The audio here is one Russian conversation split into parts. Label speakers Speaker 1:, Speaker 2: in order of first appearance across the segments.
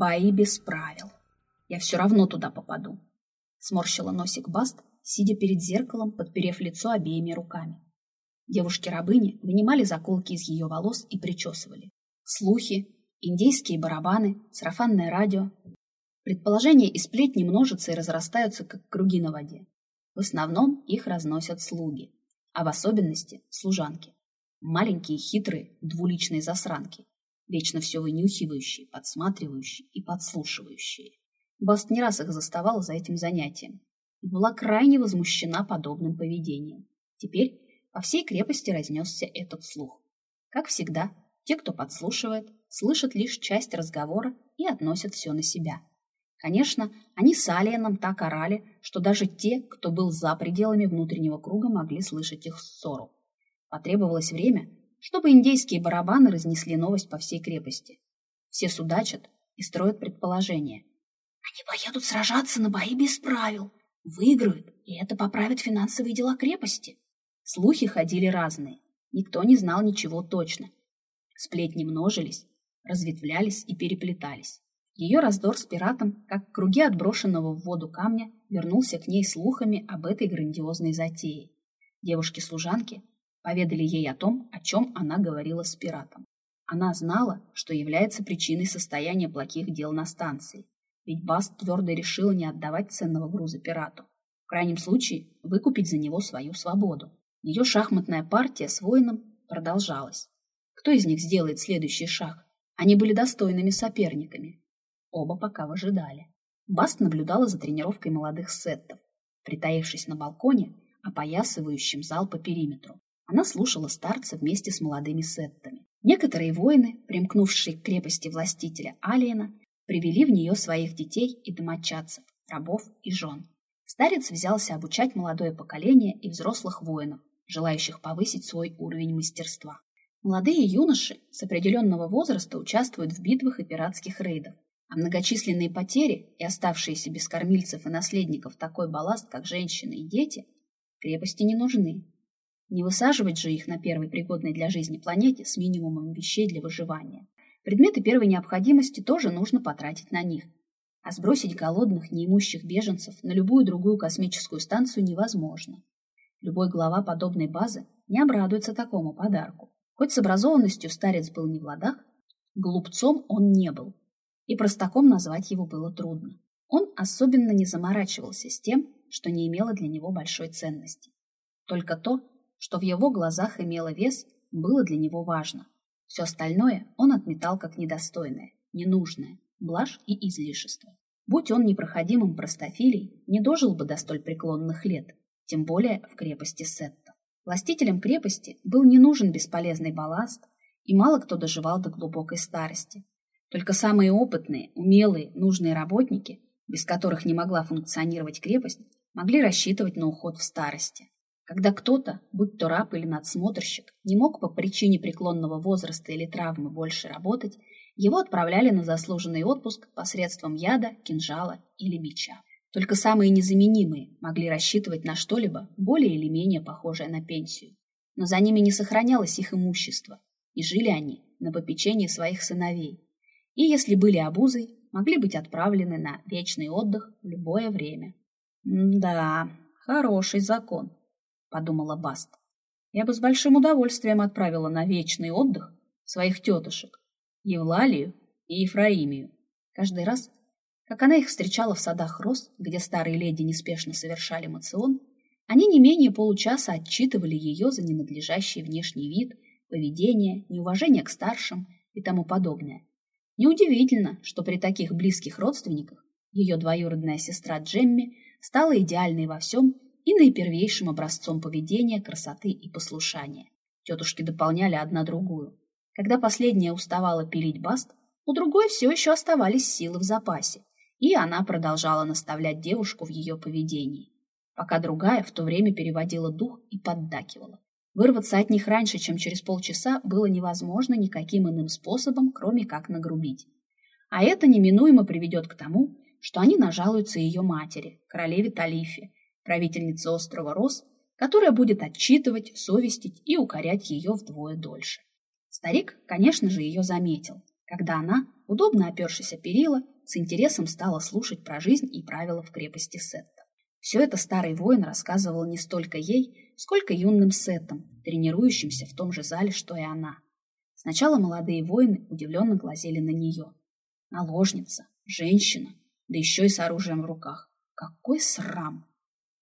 Speaker 1: Бои без правил. Я все равно туда попаду. Сморщила носик Баст, сидя перед зеркалом, подперев лицо обеими руками. Девушки-рабыни вынимали заколки из ее волос и причесывали. Слухи, индейские барабаны, сарафанное радио. Предположения и сплетни множатся и разрастаются, как круги на воде. В основном их разносят слуги, а в особенности служанки. Маленькие, хитрые, двуличные засранки, вечно все вынюхивающие, подсматривающие и подслушивающие. Баст не раз их заставала за этим занятием и была крайне возмущена подобным поведением. Теперь по всей крепости разнесся этот слух. Как всегда, те, кто подслушивает, слышат лишь часть разговора и относят все на себя. Конечно, они с Алиеном так орали, что даже те, кто был за пределами внутреннего круга, могли слышать их ссору. Потребовалось время, чтобы индейские барабаны разнесли новость по всей крепости. Все судачат и строят предположения. Они поедут сражаться на бои без правил, выиграют, и это поправит финансовые дела крепости. Слухи ходили разные, никто не знал ничего точно. Сплетни множились, разветвлялись и переплетались. Ее раздор с пиратом, как круги отброшенного в воду камня, вернулся к ней слухами об этой грандиозной затее. Девушки-служанки поведали ей о том, о чем она говорила с пиратом. Она знала, что является причиной состояния плохих дел на станции, ведь Баст твердо решила не отдавать ценного груза пирату. В крайнем случае, выкупить за него свою свободу. Ее шахматная партия с воином продолжалась. Кто из них сделает следующий шаг? Они были достойными соперниками. Оба пока выжидали. Баст наблюдала за тренировкой молодых сеттов, притаившись на балконе, опоясывающем зал по периметру. Она слушала старца вместе с молодыми сеттами. Некоторые воины, примкнувшие к крепости властителя Алиена, привели в нее своих детей и домочадцев, рабов и жен. Старец взялся обучать молодое поколение и взрослых воинов, желающих повысить свой уровень мастерства. Молодые юноши с определенного возраста участвуют в битвах и пиратских рейдах, а многочисленные потери и оставшиеся без кормильцев и наследников такой балласт, как женщины и дети, крепости не нужны. Не высаживать же их на первой пригодной для жизни планете с минимумом вещей для выживания. Предметы первой необходимости тоже нужно потратить на них. А сбросить голодных, неимущих беженцев на любую другую космическую станцию невозможно. Любой глава подобной базы не обрадуется такому подарку. Хоть с образованностью старец был не в ладах, глупцом он не был, и простаком назвать его было трудно. Он особенно не заморачивался с тем, что не имело для него большой ценности. Только то, что в его глазах имело вес, было для него важно. Все остальное он отметал как недостойное, ненужное, блажь и излишество. Будь он непроходимым простофилей, не дожил бы до столь преклонных лет, тем более в крепости Сетта. Властителям крепости был не нужен бесполезный балласт, и мало кто доживал до глубокой старости. Только самые опытные, умелые, нужные работники, без которых не могла функционировать крепость, могли рассчитывать на уход в старости. Когда кто-то, будь то раб или надсмотрщик, не мог по причине преклонного возраста или травмы больше работать, его отправляли на заслуженный отпуск посредством яда, кинжала или бича. Только самые незаменимые могли рассчитывать на что-либо более или менее похожее на пенсию. Но за ними не сохранялось их имущество, и жили они на попечении своих сыновей. И если были обузой, могли быть отправлены на вечный отдых в любое время. «Да, хороший закон», — подумала Баст. «Я бы с большим удовольствием отправила на вечный отдых своих тетушек, Евлалию и Ефраимию. Каждый раз, как она их встречала в садах роз, где старые леди неспешно совершали мацион, они не менее получаса отчитывали ее за ненадлежащий внешний вид, поведение, неуважение к старшим и тому подобное. Неудивительно, что при таких близких родственниках ее двоюродная сестра Джемми стала идеальной во всем и наипервейшим образцом поведения, красоты и послушания. Тетушки дополняли одна другую. Когда последняя уставала пилить баст, у другой все еще оставались силы в запасе, и она продолжала наставлять девушку в ее поведении, пока другая в то время переводила дух и поддакивала. Вырваться от них раньше, чем через полчаса, было невозможно никаким иным способом, кроме как нагрубить. А это неминуемо приведет к тому, что они нажалуются ее матери, королеве Талифе, правительница острова Рос, которая будет отчитывать, совестить и укорять ее вдвое дольше. Старик, конечно же, ее заметил, когда она, удобно опершись о перила, с интересом стала слушать про жизнь и правила в крепости Сетта. Все это старый воин рассказывал не столько ей, сколько юным Сеттам, тренирующимся в том же зале, что и она. Сначала молодые воины удивленно глазели на нее. Наложница, женщина, да еще и с оружием в руках. Какой срам!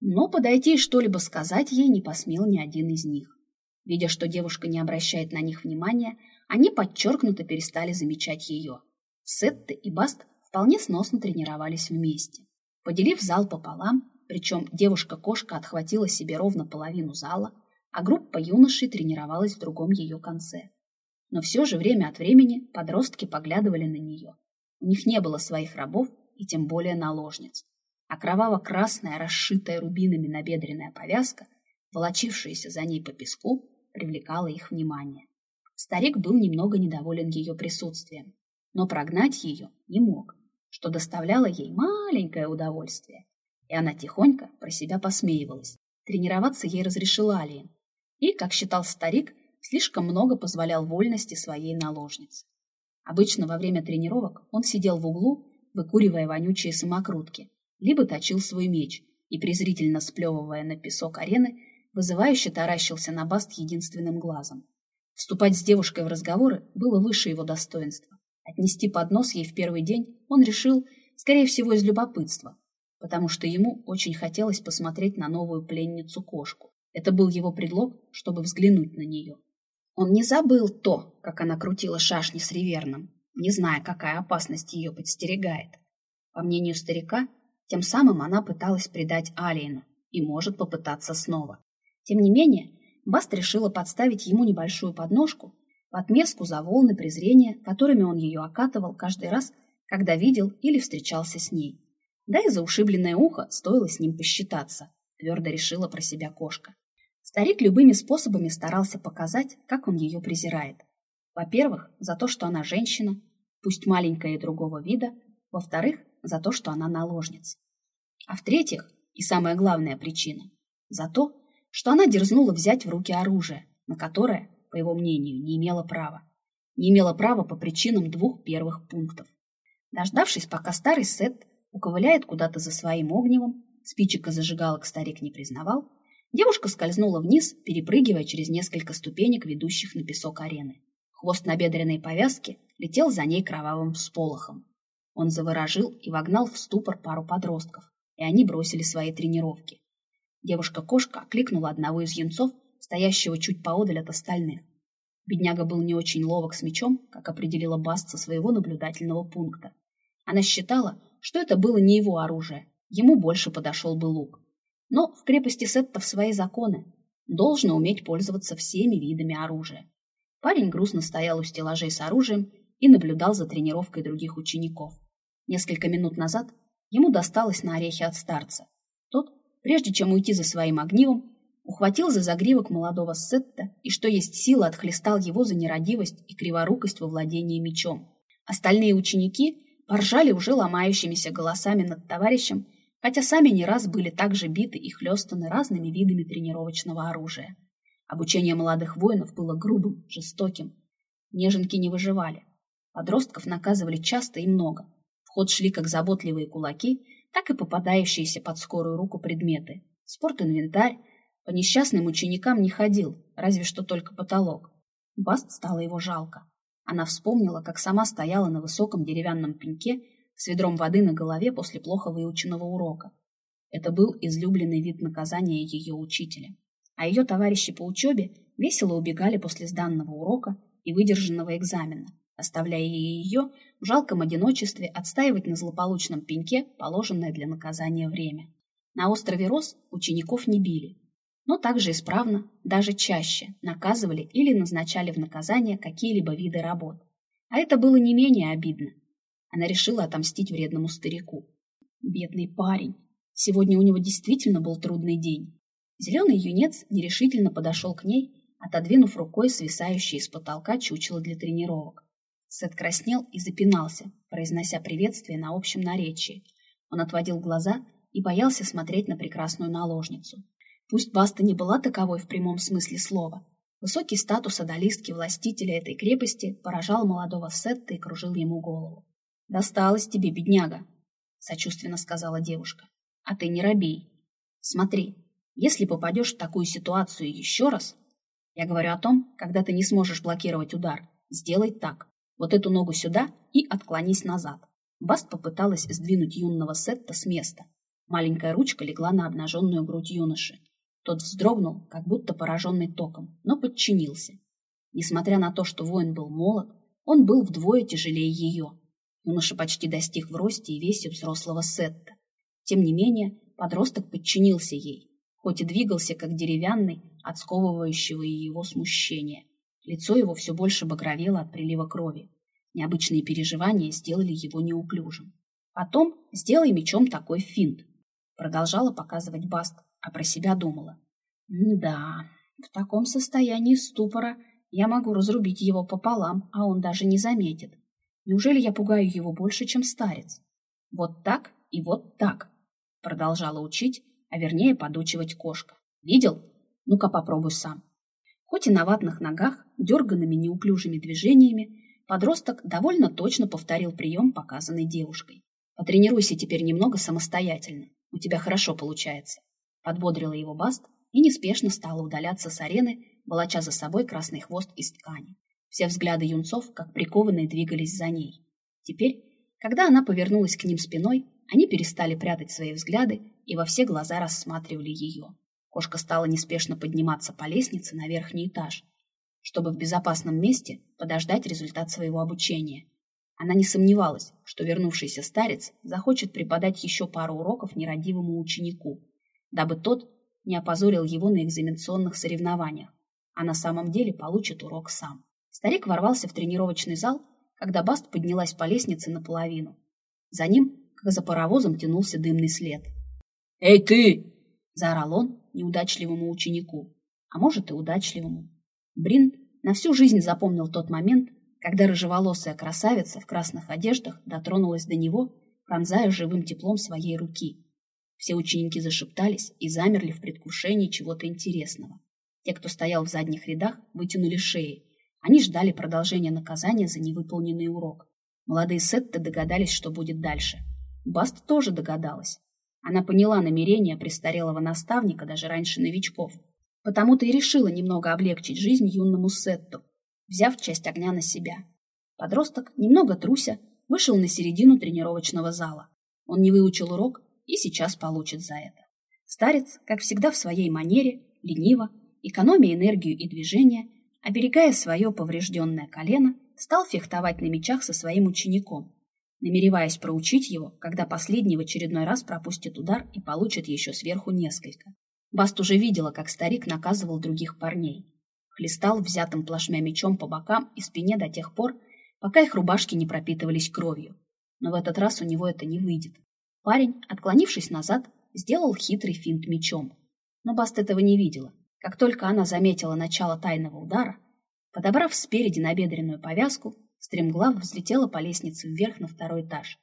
Speaker 1: Но подойти и что-либо сказать ей не посмел ни один из них. Видя, что девушка не обращает на них внимания, они подчеркнуто перестали замечать ее. Сетте и Баст вполне сносно тренировались вместе. Поделив зал пополам, причем девушка-кошка отхватила себе ровно половину зала, а группа юношей тренировалась в другом ее конце. Но все же время от времени подростки поглядывали на нее. У них не было своих рабов и тем более наложниц а кроваво-красная, расшитая рубинами набедренная повязка, волочившаяся за ней по песку, привлекала их внимание. Старик был немного недоволен ее присутствием, но прогнать ее не мог, что доставляло ей маленькое удовольствие. И она тихонько про себя посмеивалась. Тренироваться ей разрешил Алиен. И, как считал старик, слишком много позволял вольности своей наложнице. Обычно во время тренировок он сидел в углу, выкуривая вонючие самокрутки, либо точил свой меч и, презрительно сплевывая на песок арены, вызывающе таращился на Баст единственным глазом. Вступать с девушкой в разговоры было выше его достоинства. Отнести поднос ей в первый день он решил, скорее всего, из любопытства, потому что ему очень хотелось посмотреть на новую пленницу-кошку. Это был его предлог, чтобы взглянуть на нее. Он не забыл то, как она крутила шашни с Риверном, не зная, какая опасность ее подстерегает. По мнению старика, тем самым она пыталась предать Алиена и может попытаться снова. Тем не менее, Баст решила подставить ему небольшую подножку в отместку за волны презрения, которыми он ее окатывал каждый раз, когда видел или встречался с ней. Да и за ушибленное ухо стоило с ним посчитаться, твердо решила про себя кошка. Старик любыми способами старался показать, как он ее презирает. Во-первых, за то, что она женщина, пусть маленькая и другого вида, во-вторых, за то, что она наложница. А в-третьих, и самая главная причина, за то, что она дерзнула взять в руки оружие, на которое, по его мнению, не имела права. Не имела права по причинам двух первых пунктов. Дождавшись, пока старый Сет уковыляет куда-то за своим огневом, спичек и зажигалок старик не признавал, девушка скользнула вниз, перепрыгивая через несколько ступенек, ведущих на песок арены. Хвост набедренной повязки летел за ней кровавым всполохом. Он заворожил и вогнал в ступор пару подростков, и они бросили свои тренировки. Девушка-кошка окликнула одного из янцов, стоящего чуть поодаль от остальных. Бедняга был не очень ловок с мечом, как определила Баст со своего наблюдательного пункта. Она считала, что это было не его оружие, ему больше подошел бы лук. Но в крепости Сеттов свои законы. Должно уметь пользоваться всеми видами оружия. Парень грустно стоял у стеллажей с оружием и наблюдал за тренировкой других учеников. Несколько минут назад ему досталось на орехи от старца. Тот, прежде чем уйти за своим огнивом, ухватил за загривок молодого Сетта и, что есть сила, отхлестал его за нерадивость и криворукость во владении мечом. Остальные ученики поржали уже ломающимися голосами над товарищем, хотя сами не раз были также биты и хлестаны разными видами тренировочного оружия. Обучение молодых воинов было грубым, жестоким. Неженки не выживали. Подростков наказывали часто и много, ход шли как заботливые кулаки, так и попадающиеся под скорую руку предметы. Спортинвентарь по несчастным ученикам не ходил, разве что только потолок. Баст стало его жалко. Она вспомнила, как сама стояла на высоком деревянном пеньке с ведром воды на голове после плохо выученного урока. Это был излюбленный вид наказания ее учителя. А ее товарищи по учебе весело убегали после сданного урока и выдержанного экзамена, оставляя ее в жалком одиночестве отстаивать на злополучном пеньке положенное для наказания время. На острове Рос учеников не били, но также исправно, даже чаще, наказывали или назначали в наказание какие-либо виды работ. А это было не менее обидно. Она решила отомстить вредному старику. Бедный парень. Сегодня у него действительно был трудный день. Зеленый юнец нерешительно подошел к ней, отодвинув рукой свисающее из потолка чучело для тренировок. Сет краснел и запинался, произнося приветствие на общем наречии. Он отводил глаза и боялся смотреть на прекрасную наложницу. Пусть Баста не была таковой в прямом смысле слова, Высокий статус одолистки властителя этой крепости поражал молодого Сетта и кружил ему голову. «Досталось тебе, бедняга», — сочувственно сказала девушка. «А ты не робей. Смотри, если попадешь в такую ситуацию еще раз, я говорю о том, когда ты не сможешь блокировать удар, сделай так. Вот эту ногу сюда и отклонись назад». Баст попыталась сдвинуть юного Сетта с места. Маленькая ручка легла на обнаженную грудь юноши. Тот вздрогнул, как будто пораженный током, но подчинился. Несмотря на то, что воин был молод, он был вдвое тяжелее ее. Юноша почти достиг в росте и весе взрослого Сетта. Тем не менее, подросток подчинился ей, хоть и двигался как деревянный, от сковывающего его смущения. Лицо его все больше багровело от прилива крови. Необычные переживания сделали его неуклюжим. Потом сделай мечом такой финт. Продолжала показывать Баст, а про себя думала. Да, в таком состоянии ступора я могу разрубить его пополам, а он даже не заметит. Неужели я пугаю его больше, чем старец? Вот так и вот так, продолжала учить, а вернее подучивать кошка. Видел? Ну-ка попробуй сам. Хоть и на ватных ногах, дерганными неуклюжими движениями, подросток довольно точно повторил прием, показанный девушкой. Потренируйся теперь немного самостоятельно. У тебя хорошо получается. Подбодрила его Баст и неспешно стала удаляться с арены, волоча за собой красный хвост из ткани. Все взгляды юнцов, как прикованные, двигались за ней. Теперь, когда она повернулась к ним спиной, они перестали прятать свои взгляды и во все глаза рассматривали ее. Кошка стала неспешно подниматься по лестнице на верхний этаж, чтобы в безопасном месте подождать результат своего обучения. Она не сомневалась, что вернувшийся старец захочет преподать еще пару уроков нерадивому ученику, дабы тот не опозорил его на экзаменационных соревнованиях, а на самом деле получит урок сам. Старик ворвался в тренировочный зал, когда Баст поднялась по лестнице наполовину. За ним, как за паровозом, тянулся дымный след. «Эй, ты!» – заорал он неудачливому ученику, а может и удачливому. Брин на всю жизнь запомнил тот момент, когда рыжеволосая красавица в красных одеждах дотронулась до него, пронзая живым теплом своей руки. Все ученики зашептались и замерли в предвкушении чего-то интересного. Те, кто стоял в задних рядах, вытянули шеи. Они ждали продолжения наказания за невыполненный урок. Молодые сетты догадались, что будет дальше. Баст тоже догадалась. Она поняла намерения престарелого наставника даже раньше новичков. Потому-то и решила немного облегчить жизнь юному Сетту, взяв часть огня на себя. Подросток, немного труся, вышел на середину тренировочного зала. Он не выучил урок и сейчас получит за это. Старец, как всегда в своей манере, лениво, экономя энергию и движение, оберегая свое поврежденное колено, стал фехтовать на мечах со своим учеником, намереваясь проучить его, когда последний в очередной раз пропустит удар и получит еще сверху несколько. Баст уже видела, как старик наказывал других парней хлестал взятым плашмя мечом по бокам и спине до тех пор, пока их рубашки не пропитывались кровью. Но в этот раз у него это не выйдет. Парень, отклонившись назад, сделал хитрый финт мечом. Но Баст этого не видела. Как только она заметила начало тайного удара, подобрав спереди набедренную повязку, стремглав взлетела по лестнице вверх на второй этаж.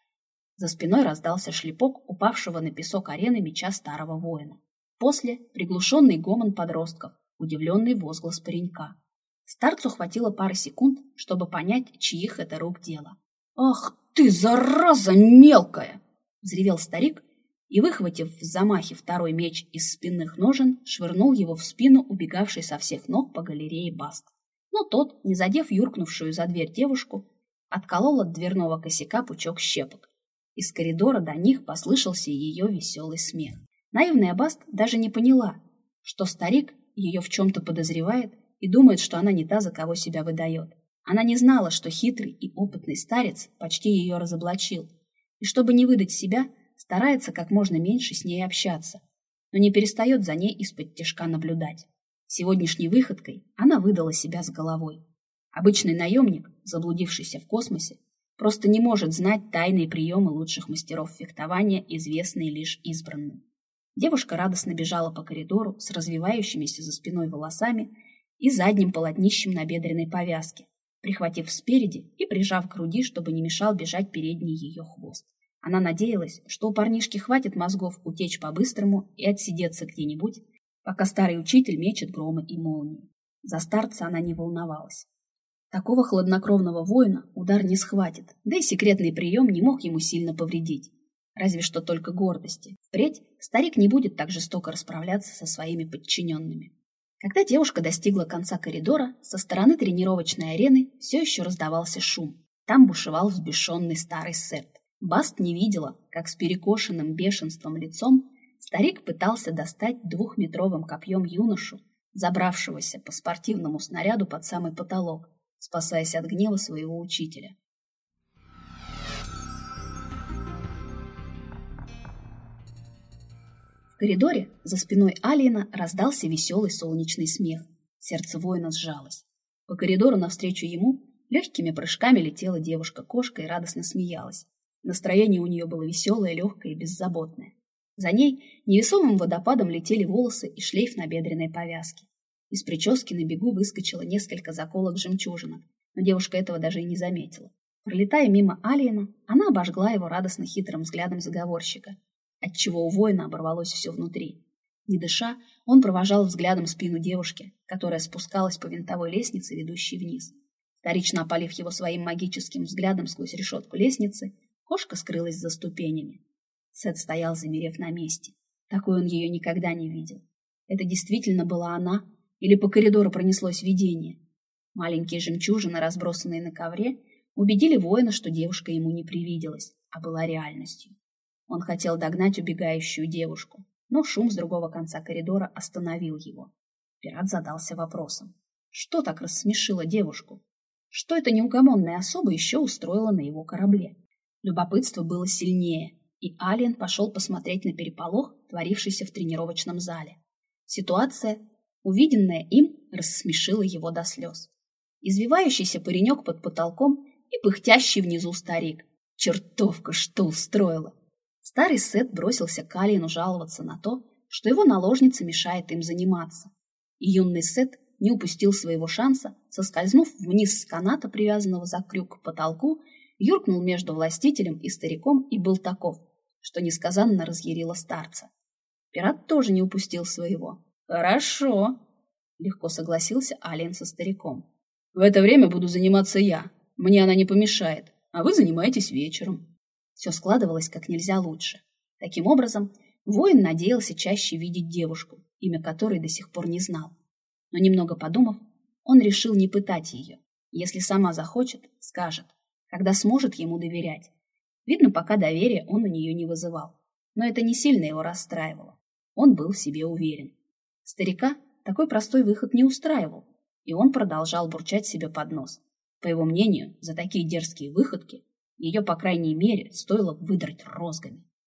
Speaker 1: За спиной раздался шлепок упавшего на песок арены меча старого воина. После приглушенный гомон подростков, удивленный возглас паренька. Старцу хватило пары секунд, чтобы понять, чьих это рук дело. «Ах ты, зараза мелкая!» — взревел старик и, выхватив в замахе второй меч из спинных ножен, швырнул его в спину убегавшей со всех ног по галерее Баст. Но тот, не задев юркнувшую за дверь девушку, отколол от дверного косяка пучок щепок. Из коридора до них послышался ее веселый смех. Наивная Баст даже не поняла, что старик ее в чем-то подозревает и думает, что она не та, за кого себя выдает. Она не знала, что хитрый и опытный старец почти ее разоблачил, и чтобы не выдать себя, старается как можно меньше с ней общаться, но не перестает за ней из-под тяжка наблюдать. Сегодняшней выходкой она выдала себя с головой. Обычный наемник, заблудившийся в космосе, просто не может знать тайные приемы лучших мастеров фехтования, известные лишь избранным. Девушка радостно бежала по коридору с развивающимися за спиной волосами и задним полотнищем на бедренной повязке, прихватив спереди и прижав к груди, чтобы не мешал бежать передний ее хвост. Она надеялась, что у парнишки хватит мозгов утечь по-быстрому и отсидеться где-нибудь, пока старый учитель мечет громы и молнии. За старца она не волновалась. Такого хладнокровного воина удар не схватит, да и секретный прием не мог ему сильно повредить. Разве что только гордости. Впредь старик не будет так жестоко расправляться со своими подчиненными. Когда девушка достигла конца коридора, со стороны тренировочной арены все еще раздавался шум. Там бушевал взбешенный старый Сет. Баст не видела, как с перекошенным бешенством лицом старик пытался достать двухметровым копьем юношу, забравшегося по спортивному снаряду под самый потолок, спасаясь от гнева своего учителя. В коридоре за спиной Алиена раздался веселый солнечный смех. Сердце воина сжалось. По коридору навстречу ему легкими прыжками летела девушка-кошка и радостно смеялась. Настроение у нее было веселое, легкое и беззаботное. За ней невесомым водопадом летели волосы и шлейф на бедренной повязке. Из прически на бегу выскочило несколько заколок жемчужинок, но девушка этого даже и не заметила. Пролетая мимо Алиена, она обожгла его радостно хитрым взглядом заговорщика, отчего у воина оборвалось все внутри. Не дыша, он провожал взглядом спину девушки, которая спускалась по винтовой лестнице, ведущей вниз. Вторично опалив его своим магическим взглядом сквозь решетку лестницы, кошка скрылась за ступенями. Сет стоял, замерев на месте. Такой он ее никогда не видел. Это действительно была она, или по коридору пронеслось видение? Маленькие жемчужины, разбросанные на ковре, убедили воина, что девушка ему не привиделась, а была реальностью. Он хотел догнать убегающую девушку, но шум с другого конца коридора остановил его. Пират задался вопросом. Что так рассмешило девушку? Что эта неугомонная особа еще устроила на его корабле? Любопытство было сильнее, и Алиен пошел посмотреть на переполох, творившийся в тренировочном зале. Ситуация, увиденная им, рассмешила его до слез. Извивающийся паренек под потолком и пыхтящий внизу старик. Чертовка, что устроила! Старый Сет бросился к Алину жаловаться на то, что его наложница мешает им заниматься. И юный Сет не упустил своего шанса, соскользнув вниз с каната, привязанного за крюк к потолку, юркнул между властителем и стариком и был таков, что несказанно разъярило старца. Пират тоже не упустил своего. «Хорошо», — легко согласился Ален со стариком. «В это время буду заниматься я. Мне она не помешает, а вы занимаетесь вечером». Все складывалось как нельзя лучше. Таким образом, воин надеялся чаще видеть девушку, имя которой до сих пор не знал. Но немного подумав, он решил не пытать ее. Если сама захочет, скажет, когда сможет ему доверять. Видно, пока доверия он у нее не вызывал. Но это не сильно его расстраивало. Он был в себе уверен. Старика такой простой выход не устраивал, и он продолжал бурчать себе под нос. По его мнению, за такие дерзкие выходки ее, по крайней мере, стоило выдрать розгами.